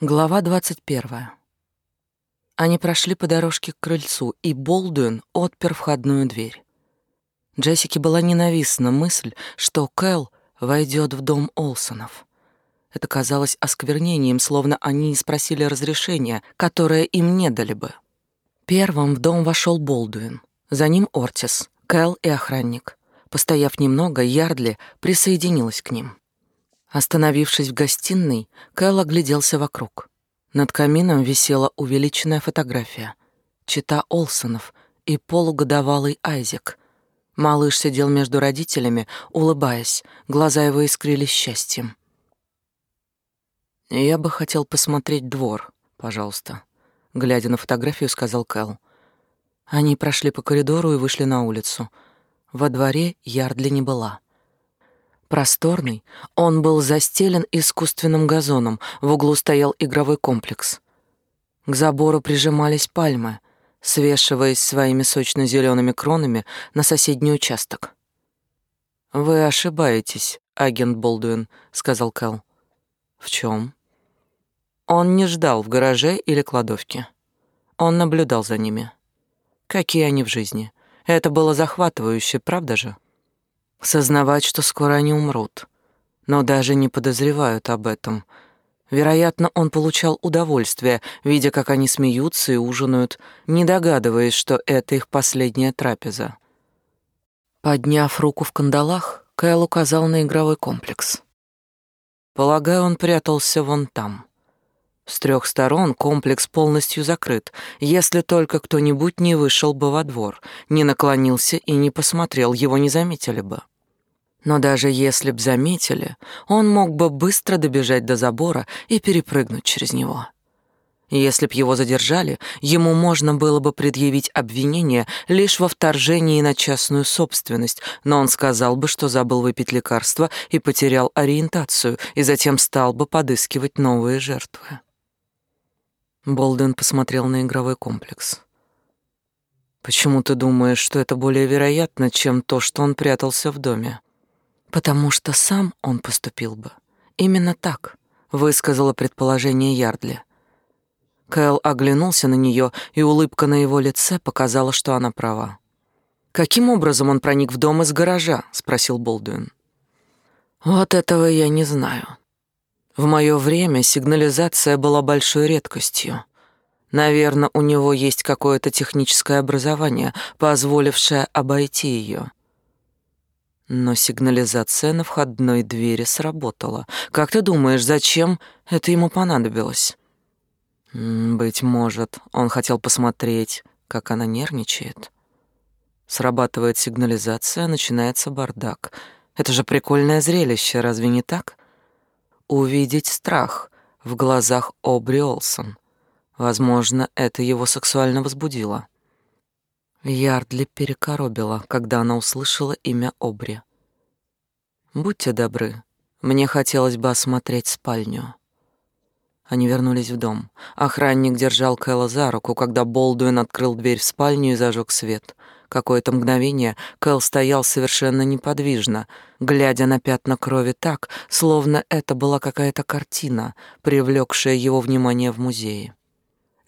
Глава двадцать первая. Они прошли по дорожке к крыльцу, и Болдуин отпер входную дверь. Джессике была ненавистна мысль, что Кэл войдет в дом Олсонов. Это казалось осквернением, словно они не спросили разрешения, которое им не дали бы. Первым в дом вошел Болдуин, за ним Ортис, Кэл и охранник. Постояв немного, Ярдли присоединилась к ним. Остановившись в гостиной, Кэл огляделся вокруг. Над камином висела увеличенная фотография. Чита Олсонов и полугодовалый Айзек. Малыш сидел между родителями, улыбаясь, глаза его искрились счастьем. «Я бы хотел посмотреть двор, пожалуйста», — глядя на фотографию, сказал Кэл. Они прошли по коридору и вышли на улицу. Во дворе Ярдли не была. Просторный, он был застелен искусственным газоном, в углу стоял игровой комплекс. К забору прижимались пальмы, свешиваясь своими сочно зелеными кронами на соседний участок. «Вы ошибаетесь, агент Болдуин», — сказал Кэл. «В чем? Он не ждал в гараже или кладовке. Он наблюдал за ними. Какие они в жизни. Это было захватывающе, правда же?» Сознавать, что скоро они умрут, но даже не подозревают об этом. Вероятно, он получал удовольствие, видя, как они смеются и ужинают, не догадываясь, что это их последняя трапеза. Подняв руку в кандалах, Кайл указал на игровой комплекс. Полагаю, он прятался вон там. С трех сторон комплекс полностью закрыт, если только кто-нибудь не вышел бы во двор, не наклонился и не посмотрел, его не заметили бы. Но даже если б заметили, он мог бы быстро добежать до забора и перепрыгнуть через него. Если б его задержали, ему можно было бы предъявить обвинение лишь во вторжении на частную собственность, но он сказал бы, что забыл выпить лекарство и потерял ориентацию, и затем стал бы подыскивать новые жертвы. Болден посмотрел на игровой комплекс. «Почему ты думаешь, что это более вероятно, чем то, что он прятался в доме?» «Потому что сам он поступил бы. Именно так», — высказала предположение Ярдли. Кэл оглянулся на нее, и улыбка на его лице показала, что она права. «Каким образом он проник в дом из гаража?» — спросил Болдуин. «Вот этого я не знаю. В мое время сигнализация была большой редкостью. Наверное, у него есть какое-то техническое образование, позволившее обойти ее. Но сигнализация на входной двери сработала. Как ты думаешь, зачем это ему понадобилось? Быть может, он хотел посмотреть, как она нервничает. Срабатывает сигнализация, начинается бардак. Это же прикольное зрелище, разве не так? Увидеть страх в глазах Обри Олсон. Возможно, это его сексуально возбудило. Ярдли перекоробила, когда она услышала имя Обри. «Будьте добры, мне хотелось бы осмотреть спальню». Они вернулись в дом. Охранник держал Кэлла за руку, когда Болдуин открыл дверь в спальню и зажег свет — Какое-то мгновение Кэл стоял совершенно неподвижно, глядя на пятна крови так, словно это была какая-то картина, привлекшая его внимание в музее.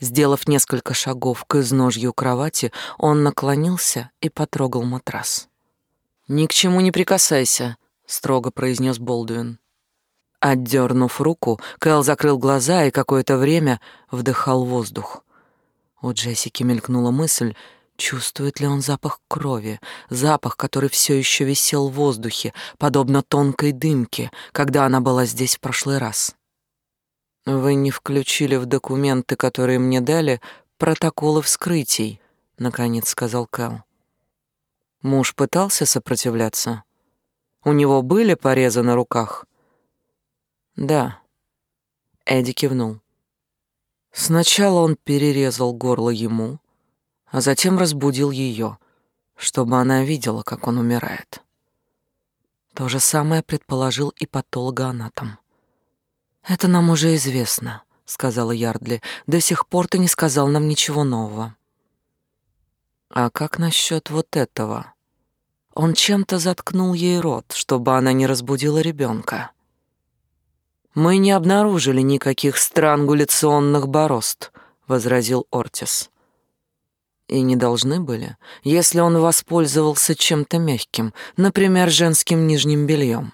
Сделав несколько шагов к изножью кровати, он наклонился и потрогал матрас. «Ни к чему не прикасайся», — строго произнес Болдуин. Отдернув руку, Кэл закрыл глаза и какое-то время вдыхал воздух. У Джессики мелькнула мысль, Чувствует ли он запах крови, запах, который все еще висел в воздухе, подобно тонкой дымке, когда она была здесь в прошлый раз? Вы не включили в документы, которые мне дали, протоколы вскрытий, наконец сказал Кэл. Муж пытался сопротивляться. У него были порезы на руках. Да. Эдди кивнул. Сначала он перерезал горло ему, а затем разбудил ее, чтобы она видела, как он умирает. То же самое предположил и патологоанатом. «Это нам уже известно», — сказала Ярдли. «До сих пор ты не сказал нам ничего нового». «А как насчет вот этого?» Он чем-то заткнул ей рот, чтобы она не разбудила ребенка. Мы не обнаружили никаких странгуляционных борозд, возразил Ортис. И не должны были, если он воспользовался чем-то мягким, например, женским нижним бельем.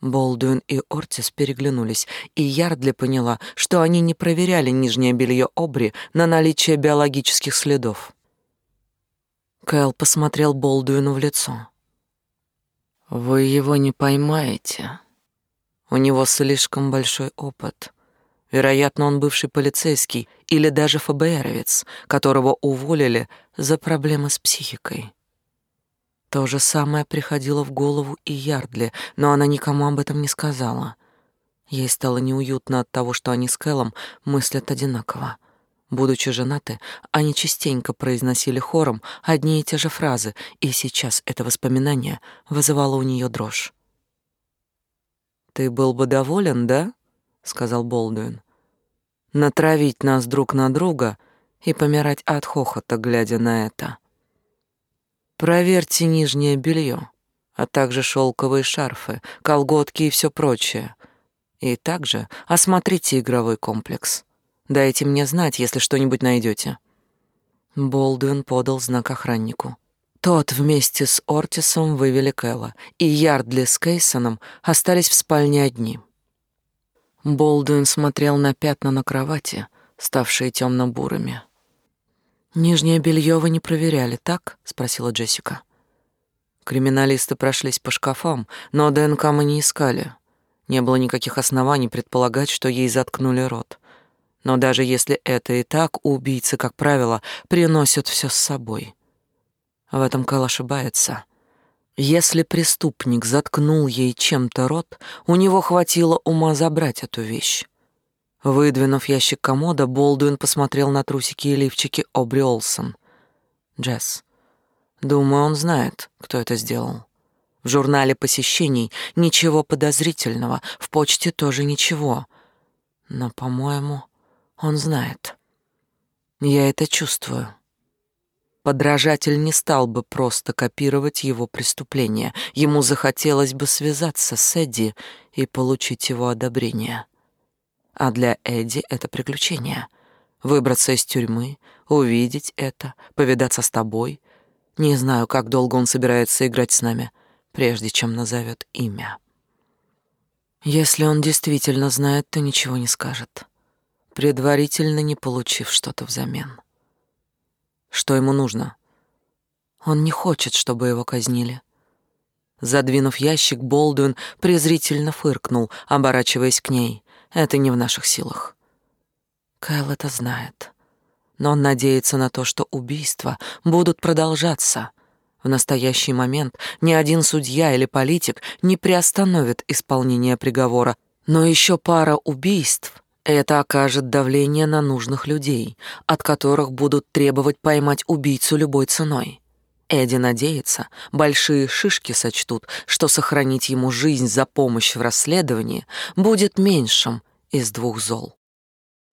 Болдуин и Ортис переглянулись, и Ярдли поняла, что они не проверяли нижнее белье Обри на наличие биологических следов. Кэл посмотрел Болдуину в лицо. «Вы его не поймаете. У него слишком большой опыт. Вероятно, он бывший полицейский или даже ФБРовец, которого уволили за проблемы с психикой. То же самое приходило в голову и Ярдли, но она никому об этом не сказала. Ей стало неуютно от того, что они с Кэллом мыслят одинаково. Будучи женаты, они частенько произносили хором одни и те же фразы, и сейчас это воспоминание вызывало у нее дрожь. «Ты был бы доволен, да?» — сказал Болдуин. «Натравить нас друг на друга и помирать от хохота, глядя на это. Проверьте нижнее белье, а также шелковые шарфы, колготки и все прочее. И также осмотрите игровой комплекс. Дайте мне знать, если что-нибудь найдете». Болдуин подал знак охраннику. Тот вместе с Ортисом вывели Кэлла, и Ярдли с Кейсоном остались в спальне одни. Болдуин смотрел на пятна на кровати, ставшие темно-бурыми. «Нижнее белье вы не проверяли, так?» — спросила Джессика. Криминалисты прошлись по шкафам, но ДНК мы не искали. Не было никаких оснований предполагать, что ей заткнули рот. Но даже если это и так, убийцы, как правило, приносят все с собой. В этом Кэл ошибается. Если преступник заткнул ей чем-то рот, у него хватило ума забрать эту вещь. Выдвинув ящик комода, Болдуин посмотрел на трусики и лифчики Обри Олсон. «Джесс, думаю, он знает, кто это сделал. В журнале посещений ничего подозрительного, в почте тоже ничего. Но, по-моему, он знает. Я это чувствую. Подражатель не стал бы просто копировать его преступление. Ему захотелось бы связаться с Эдди и получить его одобрение. А для Эдди это приключение. Выбраться из тюрьмы, увидеть это, повидаться с тобой. Не знаю, как долго он собирается играть с нами, прежде чем назовет имя. Если он действительно знает, то ничего не скажет, предварительно не получив что-то взамен. Что ему нужно? Он не хочет, чтобы его казнили. Задвинув ящик, Болдуин презрительно фыркнул, оборачиваясь к ней. Это не в наших силах. Кайл это знает. Но он надеется на то, что убийства будут продолжаться. В настоящий момент ни один судья или политик не приостановит исполнение приговора, но еще пара убийств это окажет давление на нужных людей, от которых будут требовать поймать убийцу любой ценой. Эдди надеется, большие шишки сочтут, что сохранить ему жизнь за помощь в расследовании будет меньшим из двух зол.